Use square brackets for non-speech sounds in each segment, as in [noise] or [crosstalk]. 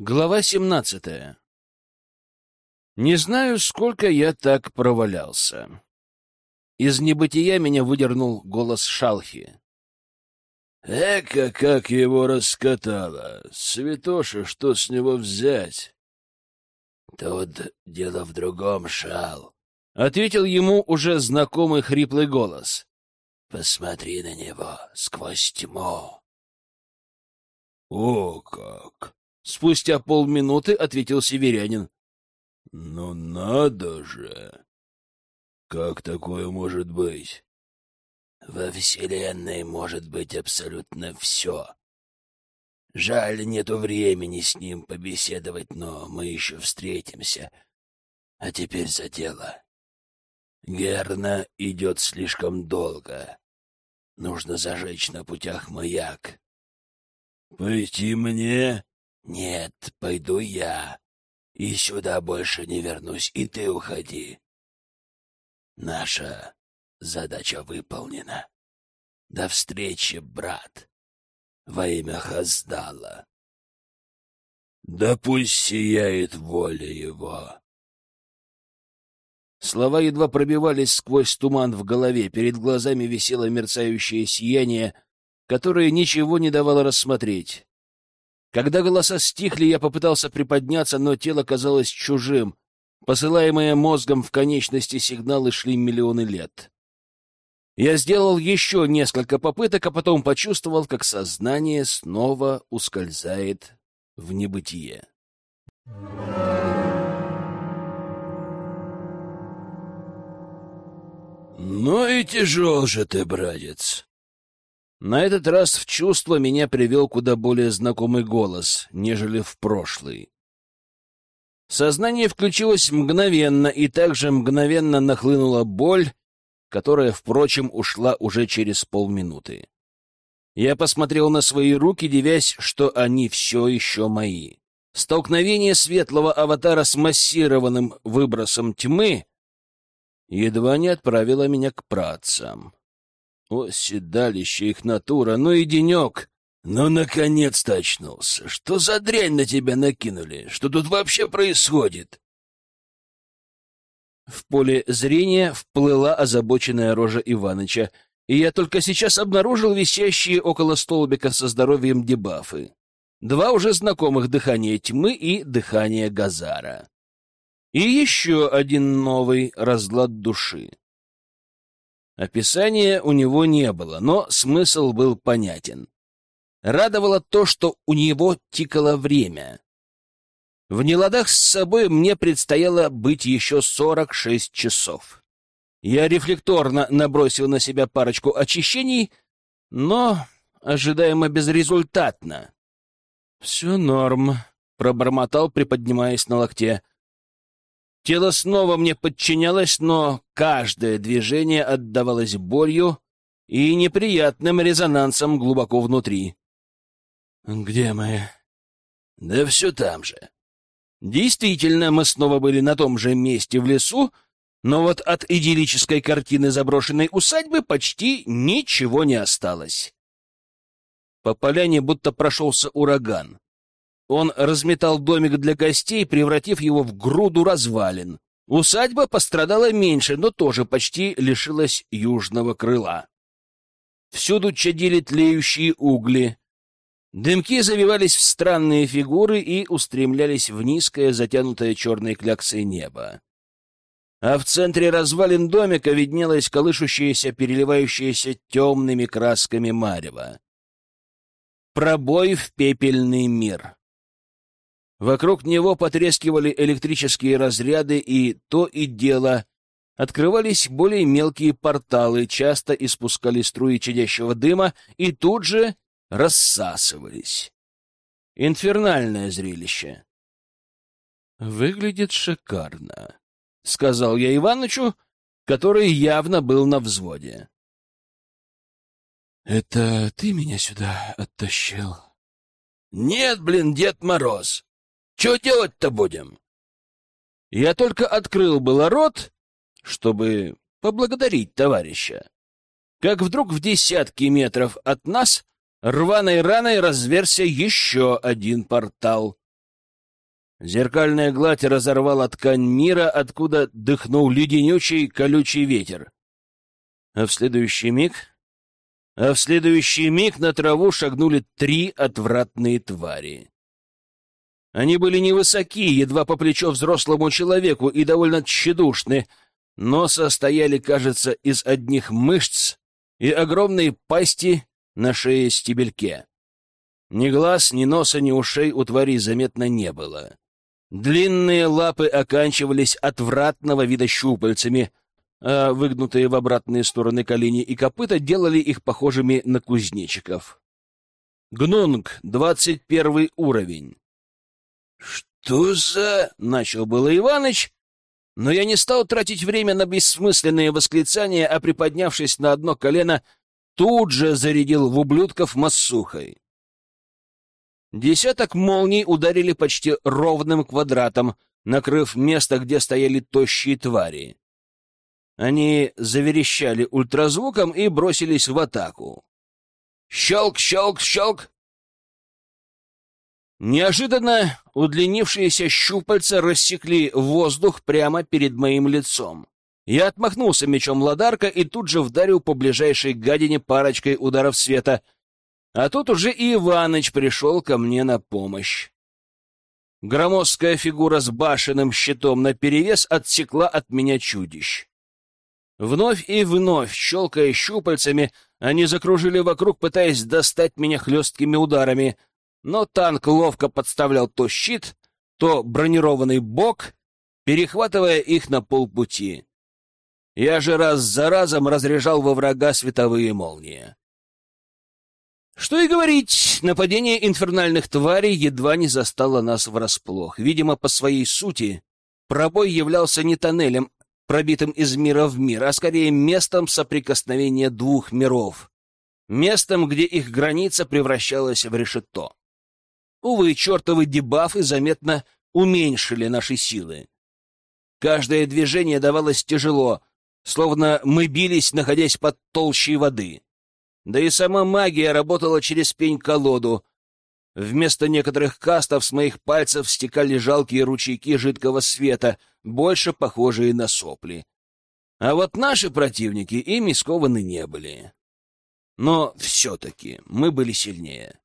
Глава семнадцатая. Не знаю, сколько я так провалялся. Из небытия меня выдернул голос Шалхи. Эка, как его раскатало! Святоша, что с него взять? Тут дело в другом, Шал. Ответил ему уже знакомый хриплый голос. Посмотри на него сквозь тьму. О, как! Спустя полминуты ответил северянин. — Ну надо же! Как такое может быть? Во Вселенной может быть абсолютно все. Жаль, нету времени с ним побеседовать, но мы еще встретимся. А теперь за дело. Герна идет слишком долго. Нужно зажечь на путях маяк. — Пойти мне? «Нет, пойду я. И сюда больше не вернусь, и ты уходи. Наша задача выполнена. До встречи, брат, во имя Хаздала. Да пусть сияет воля его». Слова едва пробивались сквозь туман в голове, перед глазами висело мерцающее сияние, которое ничего не давало рассмотреть. Когда голоса стихли, я попытался приподняться, но тело казалось чужим. Посылаемые мозгом в конечности сигналы шли миллионы лет. Я сделал еще несколько попыток, а потом почувствовал, как сознание снова ускользает в небытие. «Ну и тяжел же ты, братец!» На этот раз в чувство меня привел куда более знакомый голос, нежели в прошлый. Сознание включилось мгновенно, и также мгновенно нахлынула боль, которая, впрочем, ушла уже через полминуты. Я посмотрел на свои руки, девясь, что они все еще мои. Столкновение светлого аватара с массированным выбросом тьмы едва не отправило меня к працам. О, седалище их натура, ну и денек! Ну, наконец-то очнулся! Что за дрянь на тебя накинули? Что тут вообще происходит? В поле зрения вплыла озабоченная рожа Иваныча, и я только сейчас обнаружил висящие около столбика со здоровьем дебафы. Два уже знакомых дыхания тьмы и дыхание Газара. И еще один новый разлад души. Описания у него не было, но смысл был понятен. Радовало то, что у него тикало время. В неладах с собой мне предстояло быть еще сорок шесть часов. Я рефлекторно набросил на себя парочку очищений, но ожидаемо безрезультатно. — Все норм, — пробормотал, приподнимаясь на локте. Тело снова мне подчинялось, но каждое движение отдавалось болью и неприятным резонансом глубоко внутри. «Где мы?» «Да все там же». Действительно, мы снова были на том же месте в лесу, но вот от идиллической картины заброшенной усадьбы почти ничего не осталось. По поляне будто прошелся ураган. Он разметал домик для гостей, превратив его в груду развалин. Усадьба пострадала меньше, но тоже почти лишилась южного крыла. Всюду чадили тлеющие угли. Дымки завивались в странные фигуры и устремлялись в низкое, затянутое черной кляксой небо. А в центре развалин домика виднелась колышущаяся, переливающаяся темными красками марева. Пробой в пепельный мир. Вокруг него потрескивали электрические разряды, и то и дело открывались более мелкие порталы, часто испускали струи чадящего дыма и тут же рассасывались. Инфернальное зрелище. «Выглядит шикарно», — сказал я Иванычу, который явно был на взводе. «Это ты меня сюда оттащил?» «Нет, блин, Дед Мороз!» Что делать-то будем? Я только открыл было рот, чтобы поблагодарить товарища, как вдруг в десятки метров от нас рваной раной разверся еще один портал. Зеркальная гладь разорвала ткань мира, откуда дыхнул леденючий колючий ветер. А в следующий миг... А в следующий миг на траву шагнули три отвратные твари. Они были невысоки, едва по плечо взрослому человеку и довольно тщедушны, но состояли, кажется, из одних мышц и огромной пасти на шее стебельке. Ни глаз, ни носа, ни ушей у твари заметно не было. Длинные лапы оканчивались отвратного вида щупальцами, а выгнутые в обратные стороны колени и копыта делали их похожими на кузнечиков. Гнунг, двадцать первый уровень. «Что за...» — начал было Иваныч, но я не стал тратить время на бессмысленные восклицания, а, приподнявшись на одно колено, тут же зарядил в ублюдков массухой. Десяток молний ударили почти ровным квадратом, накрыв место, где стояли тощие твари. Они заверещали ультразвуком и бросились в атаку. Щелк, щелк, щелк! Неожиданно удлинившиеся щупальца рассекли воздух прямо перед моим лицом. Я отмахнулся мечом ладарка и тут же вдарил по ближайшей гадине парочкой ударов света — а тут уже и Иваныч пришел ко мне на помощь. Громоздкая фигура с башенным щитом наперевес отсекла от меня чудищ. Вновь и вновь, щелкая щупальцами, они закружили вокруг, пытаясь достать меня хлесткими ударами, но танк ловко подставлял то щит, то бронированный бок, перехватывая их на полпути. Я же раз за разом разряжал во врага световые молнии. Что и говорить, нападение инфернальных тварей едва не застало нас врасплох. Видимо, по своей сути, пробой являлся не тоннелем, пробитым из мира в мир, а скорее местом соприкосновения двух миров. Местом, где их граница превращалась в решето. Увы, чертовы дебафы заметно уменьшили наши силы. Каждое движение давалось тяжело, словно мы бились, находясь под толщей воды. Да и сама магия работала через пень-колоду. Вместо некоторых кастов с моих пальцев стекали жалкие ручейки жидкого света, больше похожие на сопли. А вот наши противники ими скованы не были. Но все-таки мы были сильнее.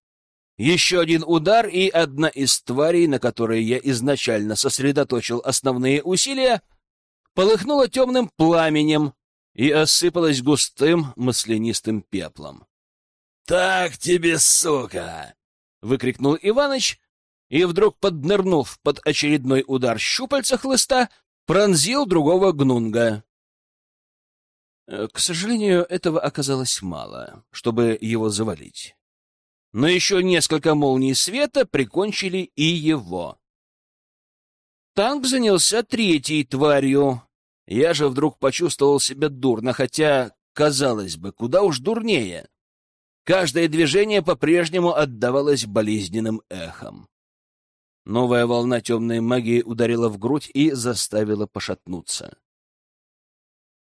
Еще один удар, и одна из тварей, на которой я изначально сосредоточил основные усилия, полыхнула темным пламенем, и осыпалась густым маслянистым пеплом. «Так тебе, сука!» — выкрикнул Иваныч, и вдруг, поднырнув под очередной удар щупальца хлыста, пронзил другого гнунга. Э, к сожалению, этого оказалось мало, чтобы его завалить. Но еще несколько молний света прикончили и его. Танк занялся третьей тварью, я же вдруг почувствовал себя дурно, хотя, казалось бы, куда уж дурнее. Каждое движение по-прежнему отдавалось болезненным эхом. Новая волна темной магии ударила в грудь и заставила пошатнуться.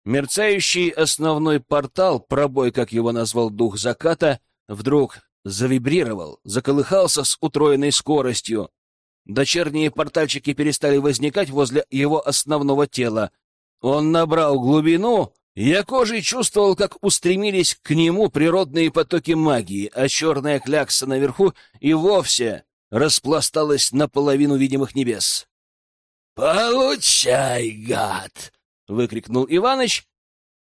Мерцающий основной портал, пробой, как его назвал дух заката, вдруг завибрировал, заколыхался с утроенной скоростью. Дочерние портальчики перестали возникать возле его основного тела, он набрал глубину, я кожей чувствовал, как устремились к нему природные потоки магии, а черная клякса наверху и вовсе распласталась наполовину видимых небес. «Получай, гад!» — выкрикнул Иваныч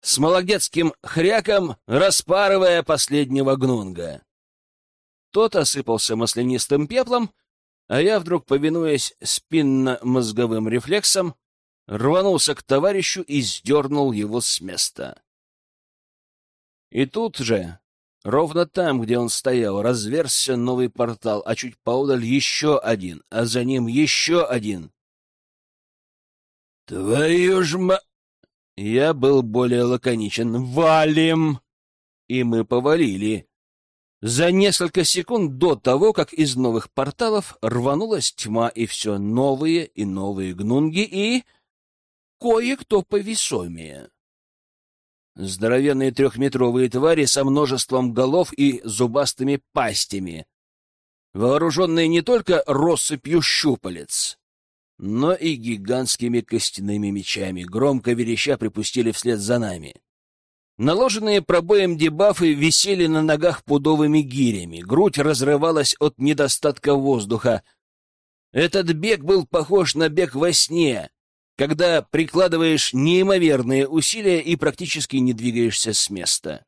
с молодецким хряком, распарывая последнего гнунга. Тот осыпался маслянистым пеплом, а я вдруг, повинуясь спинно-мозговым рефлексам, рванулся к товарищу и сдернул его с места. И тут же, ровно там, где он стоял, разверзся новый портал, а чуть поодаль еще один, а за ним еще один. «Твою ж ма...» Я был более лаконичен. «Валим!» И мы повалили. За несколько секунд до того, как из новых порталов рванулась тьма, и все новые и новые гнунги, и кое-кто повесомее. Здоровенные трехметровые твари со множеством голов и зубастыми пастями, вооруженные не только россыпью щупалец, но и гигантскими костяными мечами, громко вереща припустили вслед за нами. Наложенные пробоем дебафы висели на ногах пудовыми гирями, грудь разрывалась от недостатка воздуха. Этот бег был похож на бег во сне, когда прикладываешь неимоверные усилия и практически не двигаешься с места.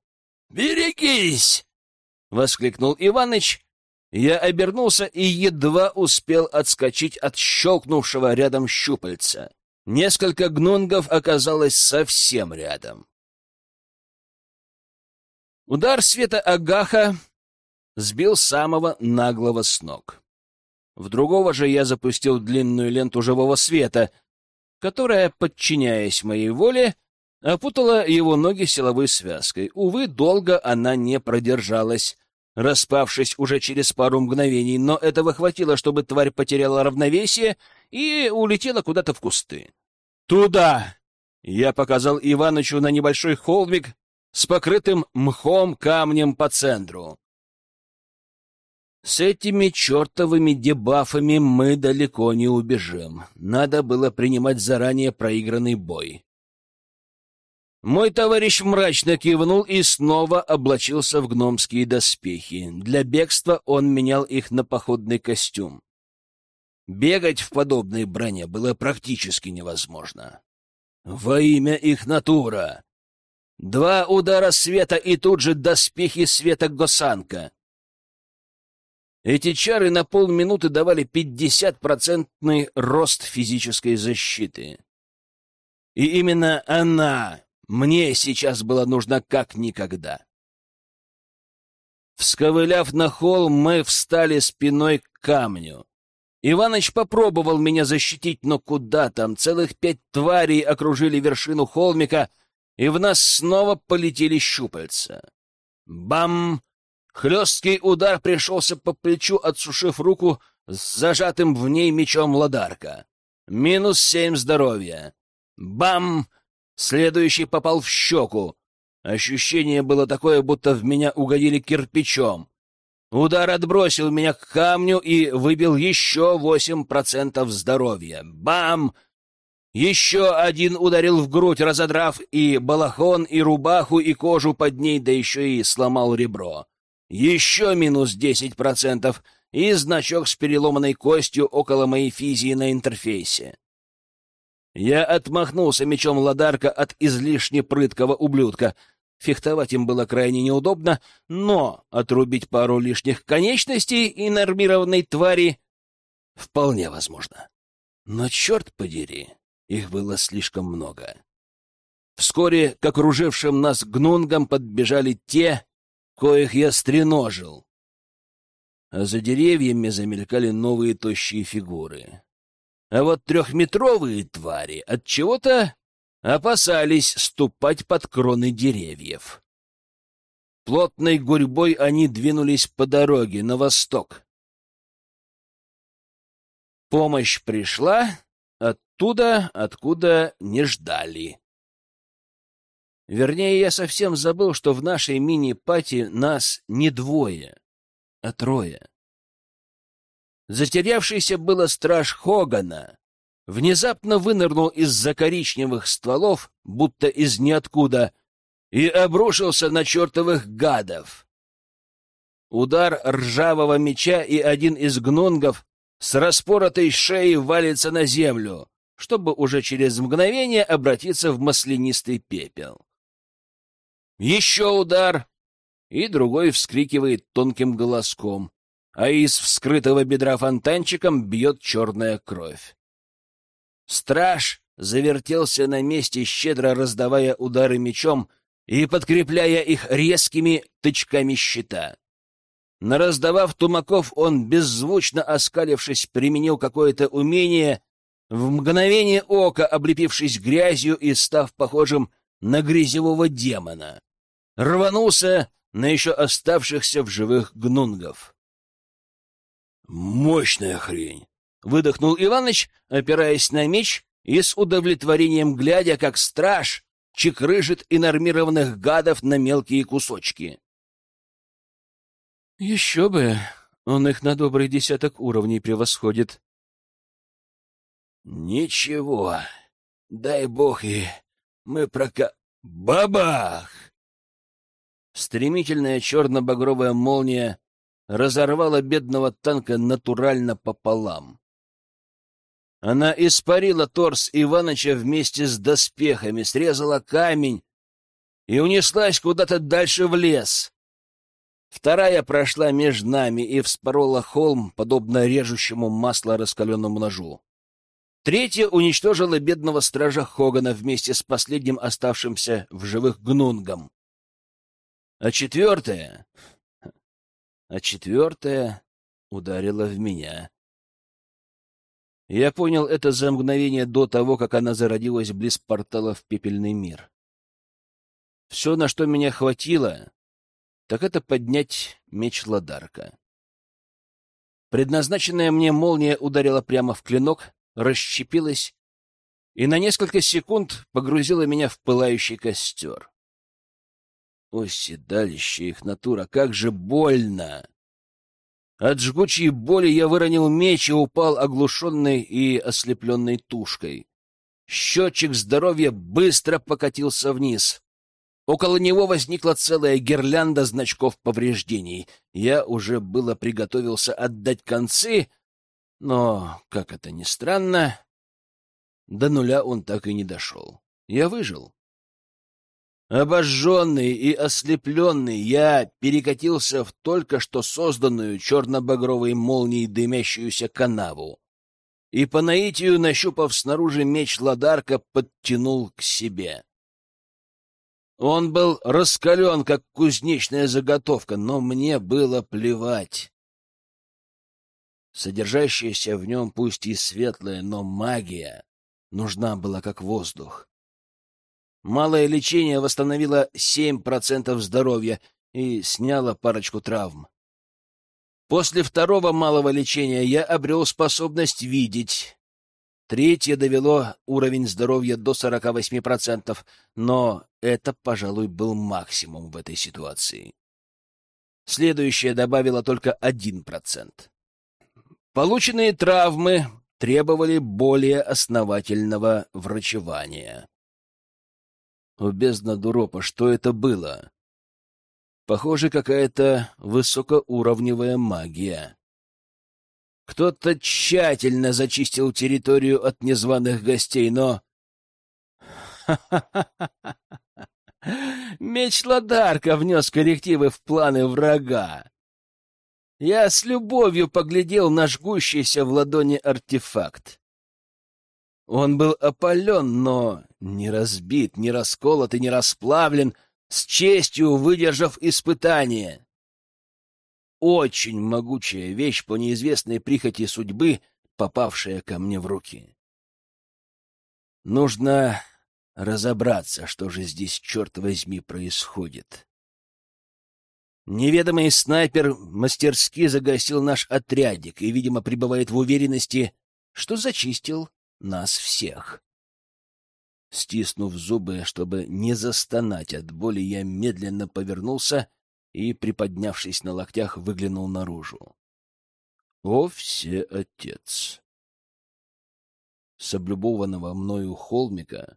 «Берегись!» — воскликнул Иваныч. Я обернулся и едва успел отскочить от щелкнувшего рядом щупальца. Несколько гнунгов оказалось совсем рядом. Удар света Агаха сбил самого наглого с ног. В другого же я запустил длинную ленту живого света, которая, подчиняясь моей воле, опутала его ноги силовой связкой. Увы, долго она не продержалась, распавшись уже через пару мгновений, но этого хватило, чтобы тварь потеряла равновесие и улетела куда-то в кусты. «Туда!» — я показал Иванычу на небольшой холмик с покрытым мхом камнем по центру. С этими чертовыми дебафами мы далеко не убежим. Надо было принимать заранее проигранный бой. Мой товарищ мрачно кивнул и снова облачился в гномские доспехи. Для бегства он менял их на походный костюм. Бегать в подобной броне было практически невозможно. Во имя их натура! Два удара света и тут же доспехи света Госанка. Эти чары на полминуты давали 50-процентный рост физической защиты. И именно она мне сейчас была нужна как никогда. Всковыляв на холм, мы встали спиной к камню. Иваныч попробовал меня защитить, но куда там? Целых пять тварей окружили вершину холмика, и в нас снова полетели щупальца. Бам! Хлесткий удар пришелся по плечу, отсушив руку с зажатым в ней мечом ладарка. Минус семь здоровья. Бам! Следующий попал в щеку. Ощущение было такое, будто в меня угодили кирпичом. Удар отбросил меня к камню и выбил еще восемь процентов здоровья. Бам! Еще один ударил в грудь, разодрав и балахон, и рубаху, и кожу под ней, да еще и сломал ребро. Еще минус десять процентов и значок с переломанной костью около моей физии на интерфейсе. Я отмахнулся мечом ладарка от излишне прыткого ублюдка. Фехтовать им было крайне неудобно, но отрубить пару лишних конечностей и нормированной твари вполне возможно. Но черт подери, их было слишком много. Вскоре к окружившим нас гнунгам подбежали те, коих я стреножил. А за деревьями замелькали новые тощие фигуры. А вот трехметровые твари от чего-то опасались ступать под кроны деревьев. Плотной гурьбой они двинулись по дороге на восток. Помощь пришла оттуда, откуда не ждали. Вернее, я совсем забыл, что в нашей мини-пати нас не двое, а трое. Затерявшийся было страж Хогана внезапно вынырнул из-за коричневых стволов, будто из ниоткуда, и обрушился на чертовых гадов. Удар ржавого меча, и один из гнонгов с распоротой шеей валится на землю, чтобы уже через мгновение обратиться в маслянистый пепел. Еще удар, и другой вскрикивает тонким голоском, а из вскрытого бедра фонтанчиком бьет черная кровь. Страж завертелся на месте, щедро раздавая удары мечом и подкрепляя их резкими тычками щита. Нараздавав тумаков, он, беззвучно оскалившись, применил какое-то умение, в мгновение ока облепившись грязью и став похожим на грязевого демона рванулся на еще оставшихся в живых гнунгов. «Мощная хрень!» — выдохнул Иваныч, опираясь на меч и с удовлетворением глядя, как страж чекрыжит инормированных гадов на мелкие кусочки. «Еще бы! Он их на добрый десяток уровней превосходит!» Ничего. Дай бог и мы прока... Бабах! Стремительная черно-багровая молния разорвала бедного танка натурально пополам. Она испарила торс Иваныча вместе с доспехами, срезала камень и унеслась куда-то дальше в лес. Вторая прошла между нами и вспорола холм, подобно режущему масло раскаленному ножу. Третья уничтожила бедного стража Хогана вместе с последним оставшимся в живых гнунгом. А четвертая... А четвертая ударила в меня. Я понял это за мгновение до того, как она зародилась близ портала в пепельный мир. Все, на что меня хватило, так это поднять меч Ладарка. Предназначенная мне молния ударила прямо в клинок, расщепилась и на несколько секунд погрузила меня в пылающий костер. О, седалище их натура, как же больно! От жгучей боли я выронил меч и упал оглушенной и ослепленной тушкой. Счетчик здоровья быстро покатился вниз. Около него возникла целая гирлянда значков повреждений. Я уже было приготовился отдать концы, но, как это ни странно, до нуля он так и не дошел. Я выжил. Обожженный и ослепленный, я перекатился в только что созданную черно-багровой молнией дымящуюся канаву и по наитию, нащупав снаружи меч Ладарка, подтянул к себе. Он был раскален, как кузнечная заготовка, но мне было плевать. Содержащаяся в нем пусть и светлая, но магия нужна была как воздух. Малое лечение восстановило 7% здоровья и сняло парочку травм. После второго малого лечения я обрел способность видеть. Третье довело уровень здоровья до 48%, но это, пожалуй, был максимум в этой ситуации. Следующее добавило только 1%. Полученные травмы требовали более основательного врачевания. У бездна Дуропа, что это было? Похоже, какая-то высокоуровневая магия. Кто-то тщательно зачистил территорию от незваных гостей, но... [laughs] Меч Ладарка внес коррективы в планы врага. Я с любовью поглядел на жгущийся в ладони артефакт. Он был опален, но не разбит, не расколот и не расплавлен, с честью выдержав испытание. Очень могучая вещь по неизвестной прихоти судьбы, попавшая ко мне в руки. Нужно разобраться, что же здесь, черт возьми, происходит. Неведомый снайпер мастерски загасил наш отрядик и, видимо, пребывает в уверенности, что зачистил нас всех. Стиснув зубы, чтобы не застонать от боли, я медленно повернулся и, приподнявшись на локтях, выглянул наружу. О, все отец! С облюбованного мною холмика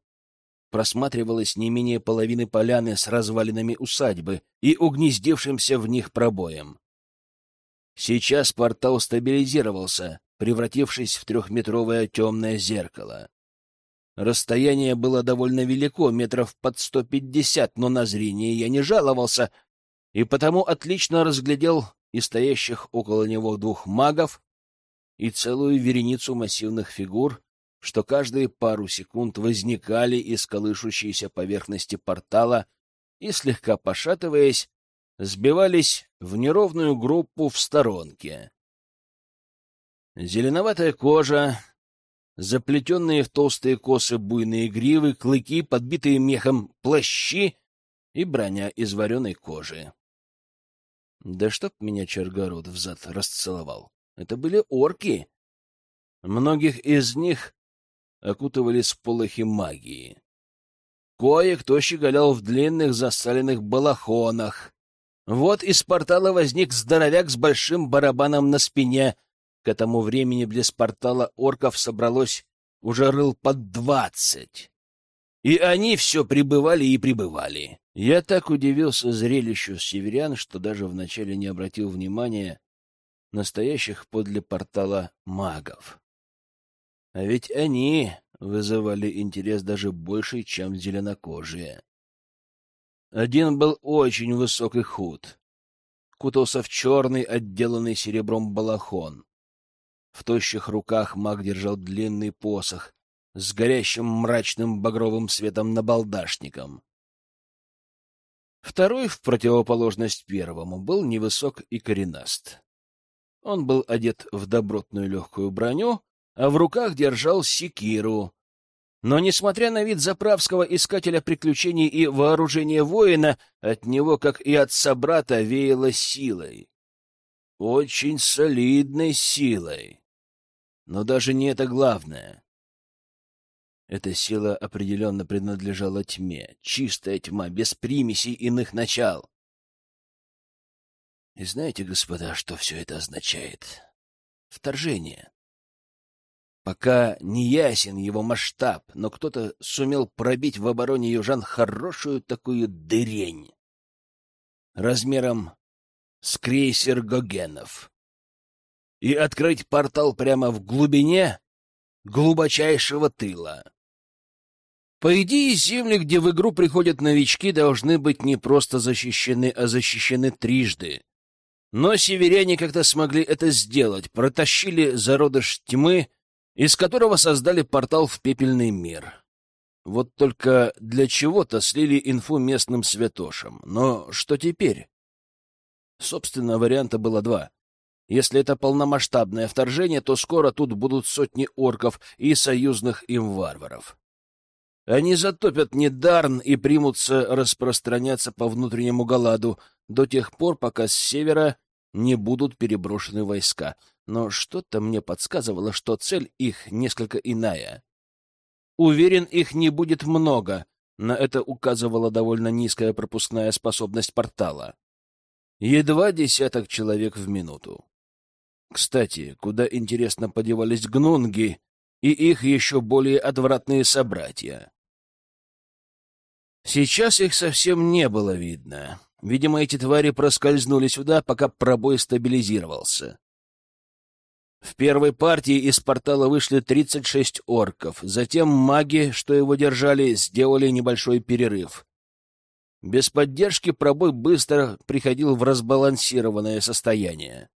просматривалось не менее половины поляны с развалинами усадьбы и угнездившимся в них пробоем. Сейчас портал стабилизировался, превратившись в трехметровое темное зеркало. Расстояние было довольно велико, метров под сто пятьдесят, но на зрение я не жаловался, и потому отлично разглядел и стоящих около него двух магов, и целую вереницу массивных фигур, что каждые пару секунд возникали из колышущейся поверхности портала и, слегка пошатываясь, сбивались в неровную группу в сторонке. Зеленоватая кожа, заплетенные в толстые косы буйные гривы, клыки, подбитые мехом плащи и броня из вареной кожи. Да чтоб меня Чергород взад расцеловал. Это были орки. Многих из них окутывали сполохи магии. Кое-кто щеголял в длинных засаленных балахонах. Вот из портала возник здоровяк с большим барабаном на спине — к этому времени близ портала орков собралось уже рыл под двадцать. И они все прибывали и прибывали. Я так удивился зрелищу северян, что даже вначале не обратил внимания настоящих подле портала магов. А ведь они вызывали интерес даже больше, чем зеленокожие. Один был очень высок и худ, кутался в черный, отделанный серебром балахон. В тощих руках маг держал длинный посох с горящим мрачным багровым светом набалдашником. Второй, в противоположность первому, был невысок и коренаст. Он был одет в добротную легкую броню, а в руках держал секиру. Но, несмотря на вид заправского искателя приключений и вооружения воина, от него, как и от собрата, веяло силой. Очень солидной силой. Но даже не это главное. Эта сила определенно принадлежала тьме, чистая тьма, без примесей иных начал. И знаете, господа, что все это означает? Вторжение. Пока не ясен его масштаб, но кто-то сумел пробить в обороне южан хорошую такую дырень размером с крейсер Гогенов и открыть портал прямо в глубине глубочайшего тыла. По идее, земли, где в игру приходят новички, должны быть не просто защищены, а защищены трижды. Но северяне как-то смогли это сделать, протащили зародыш тьмы, из которого создали портал в пепельный мир. Вот только для чего-то слили инфу местным святошам. Но что теперь? Собственно, варианта было два. Если это полномасштабное вторжение, то скоро тут будут сотни орков и союзных им варваров. Они затопят Недарн и примутся распространяться по внутреннему Галаду до тех пор, пока с севера не будут переброшены войска. Но что-то мне подсказывало, что цель их несколько иная. Уверен, их не будет много. На это указывала довольно низкая пропускная способность портала. Едва десяток человек в минуту. Кстати, куда, интересно, подевались гнунги и их еще более отвратные собратья? Сейчас их совсем не было видно. Видимо, эти твари проскользнули сюда, пока пробой стабилизировался. В первой партии из портала вышли 36 орков. Затем маги, что его держали, сделали небольшой перерыв. Без поддержки пробой быстро приходил в разбалансированное состояние.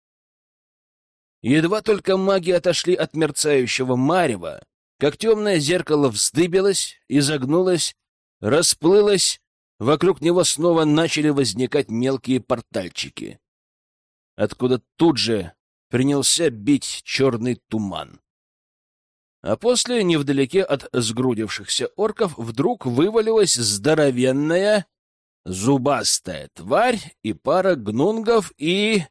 Едва только маги отошли от мерцающего марева, как темное зеркало вздыбилось, изогнулось расплылось, вокруг него снова начали возникать мелкие портальчики, откуда тут же принялся бить черный туман. А после, невдалеке от сгрудившихся орков, вдруг вывалилась здоровенная, зубастая тварь и пара гнунгов и...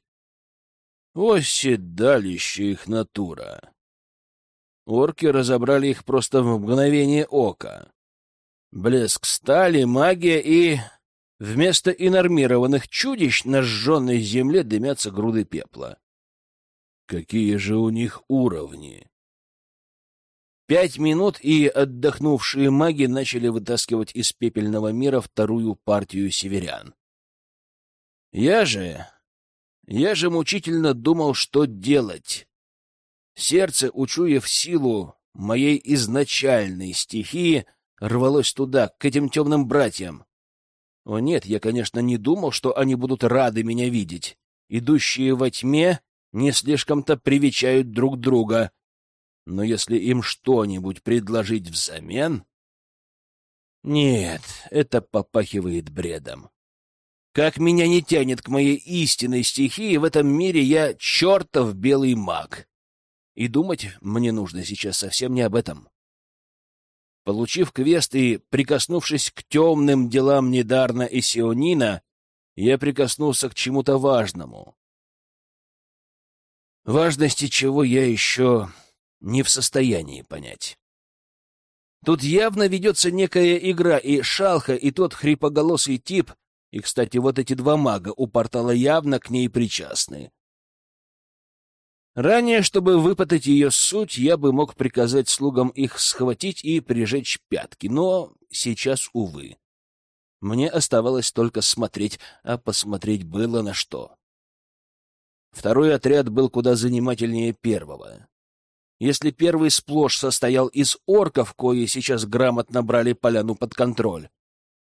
Оседалище их натура. Орки разобрали их просто в мгновение ока. Блеск стали, магия и... Вместо инормированных чудищ на сжженной земле дымятся груды пепла. Какие же у них уровни? Пять минут, и отдохнувшие маги начали вытаскивать из пепельного мира вторую партию северян. Я же... Я же мучительно думал, что делать. Сердце, учуяв силу моей изначальной стихии, рвалось туда, к этим темным братьям. О нет, я, конечно, не думал, что они будут рады меня видеть. Идущие во тьме не слишком-то привечают друг друга. Но если им что-нибудь предложить взамен... Нет, это попахивает бредом. Как меня не тянет к моей истинной стихии, в этом мире я чертов белый маг. И думать мне нужно сейчас совсем не об этом. Получив квест и прикоснувшись к темным делам Недарна и Сионина, я прикоснулся к чему-то важному. Важности чего я еще не в состоянии понять. Тут явно ведется некая игра, и Шалха, и тот хрипоголосый тип, и, кстати, вот эти два мага у портала явно к ней причастны. Ранее, чтобы выпытать ее суть, я бы мог приказать слугам их схватить и прижечь пятки, но сейчас, увы. Мне оставалось только смотреть, а посмотреть было на что. Второй отряд был куда занимательнее первого. Если первый сплошь состоял из орков, кои сейчас грамотно брали поляну под контроль,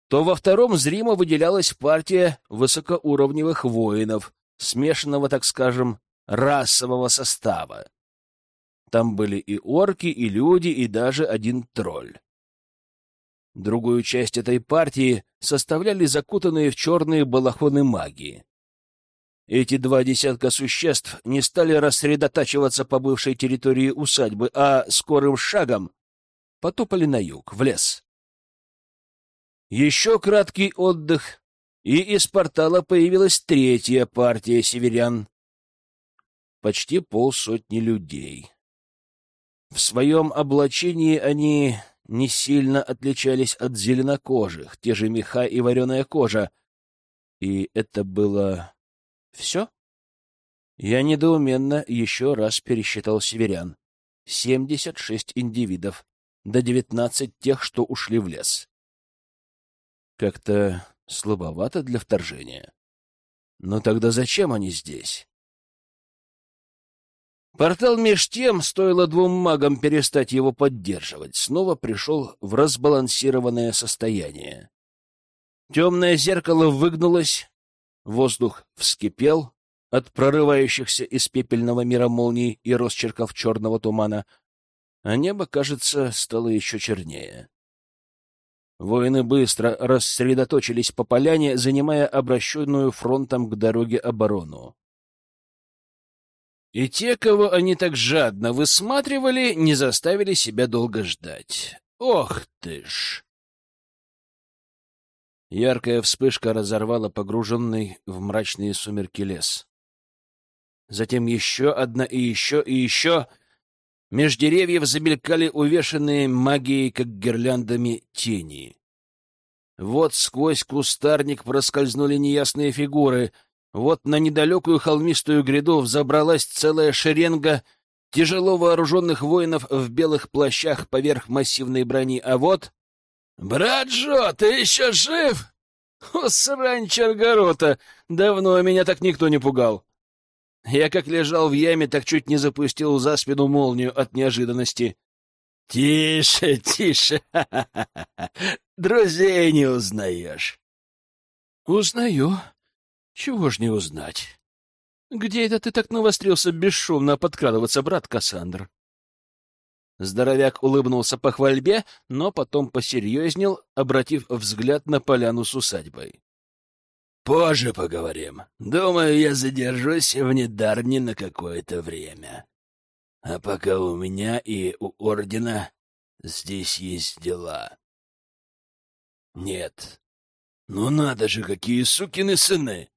то во втором зримо выделялась партия высокоуровневых воинов, смешанного, так скажем, расового состава. Там были и орки, и люди, и даже один тролль. Другую часть этой партии составляли закутанные в черные балахоны маги. Эти два десятка существ не стали рассредотачиваться по бывшей территории усадьбы, а скорым шагом потопали на юг, в лес. Еще краткий отдых, и из портала появилась третья партия северян. Почти полсотни людей. В своем облачении они не сильно отличались от зеленокожих, те же меха и вареная кожа. И это было все? Я недоуменно еще раз пересчитал северян. Семьдесят шесть индивидов, до девятнадцать тех, что ушли в лес. Как-то слабовато для вторжения. Но тогда зачем они здесь? Портал меж тем, стоило двум магам перестать его поддерживать, снова пришел в разбалансированное состояние. Темное зеркало выгнулось, воздух вскипел от прорывающихся из пепельного мира молний и росчерков черного тумана, а небо, кажется, стало еще чернее. Воины быстро рассредоточились по поляне, занимая обращенную фронтом к дороге оборону. И те, кого они так жадно высматривали, не заставили себя долго ждать. Ох ты ж! Яркая вспышка разорвала погруженный в мрачные сумерки лес. Затем еще одна и еще и еще. Меж деревьев замелькали увешанные магией, как гирляндами, тени. Вот сквозь кустарник проскользнули неясные фигуры — вот на недалекую холмистую гряду взобралась целая шеренга тяжело вооруженных воинов в белых плащах поверх массивной брони, а вот... «Брат Джо, ты еще жив?» «О, срань Чаргорота! Давно меня так никто не пугал!» Я как лежал в яме, так чуть не запустил за спину молнию от неожиданности. «Тише, [laughs] тише! [laughs] Друзей не узнаешь!» «Узнаю», чего ж не узнать? Где это ты так навострился бесшумно подкрадываться, брат Кассандр? Здоровяк улыбнулся по хвальбе, но потом посерьезнел, обратив взгляд на поляну с усадьбой. — Позже поговорим. Думаю, я задержусь в Недарне на какое-то время. А пока у меня и у Ордена здесь есть дела. — Нет. Ну надо же, какие сукины сыны!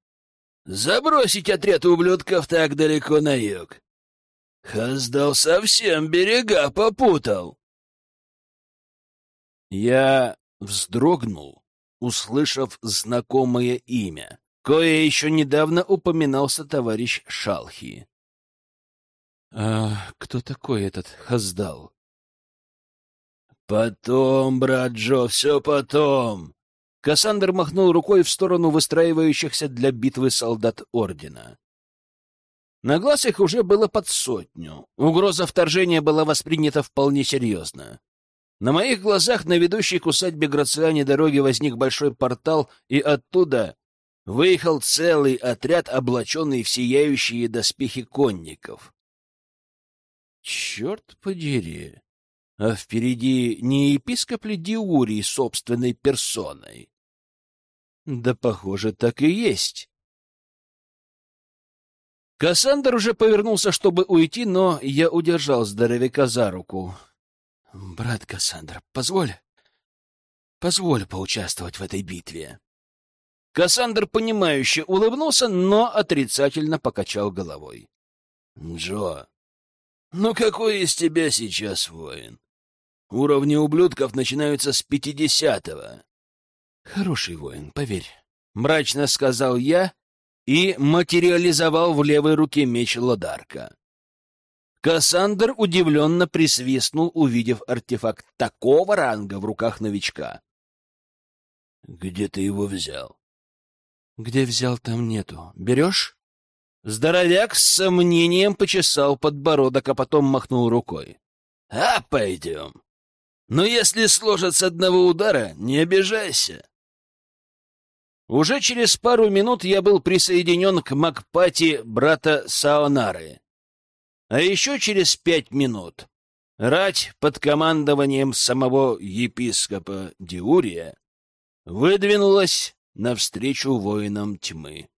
Забросить отряд ублюдков так далеко на юг. Хаздал совсем берега попутал. Я вздрогнул, услышав знакомое имя, кое еще недавно упоминался товарищ Шалхи. — А кто такой этот Хаздал? — Потом, брат Джо, все потом. Кассандр махнул рукой в сторону выстраивающихся для битвы солдат Ордена. На глаз их уже было под сотню. Угроза вторжения была воспринята вполне серьезно. На моих глазах на ведущей к усадьбе Грациане дороге возник большой портал, и оттуда выехал целый отряд, облаченный в сияющие доспехи конников. Черт подери! А впереди не епископ ли Диурий собственной персоной? Да, похоже, так и есть. Кассандр уже повернулся, чтобы уйти, но я удержал здоровяка за руку. — Брат Кассандр, позволь... Позволь поучаствовать в этой битве. Кассандр, понимающе улыбнулся, но отрицательно покачал головой. — Джо, ну какой из тебя сейчас воин? Уровни ублюдков начинаются с пятидесятого. Хороший воин, поверь. Мрачно сказал я и материализовал в левой руке меч Лодарка. Кассандр удивленно присвистнул, увидев артефакт такого ранга в руках новичка. — Где ты его взял? — Где взял, там нету. Берешь? Здоровяк с сомнением почесал подбородок, а потом махнул рукой. — А, пойдем. Но если сложат с одного удара, не обижайся. Уже через пару минут я был присоединен к Макпати брата Саонары. А еще через пять минут рать под командованием самого епископа Диурия выдвинулась навстречу воинам тьмы.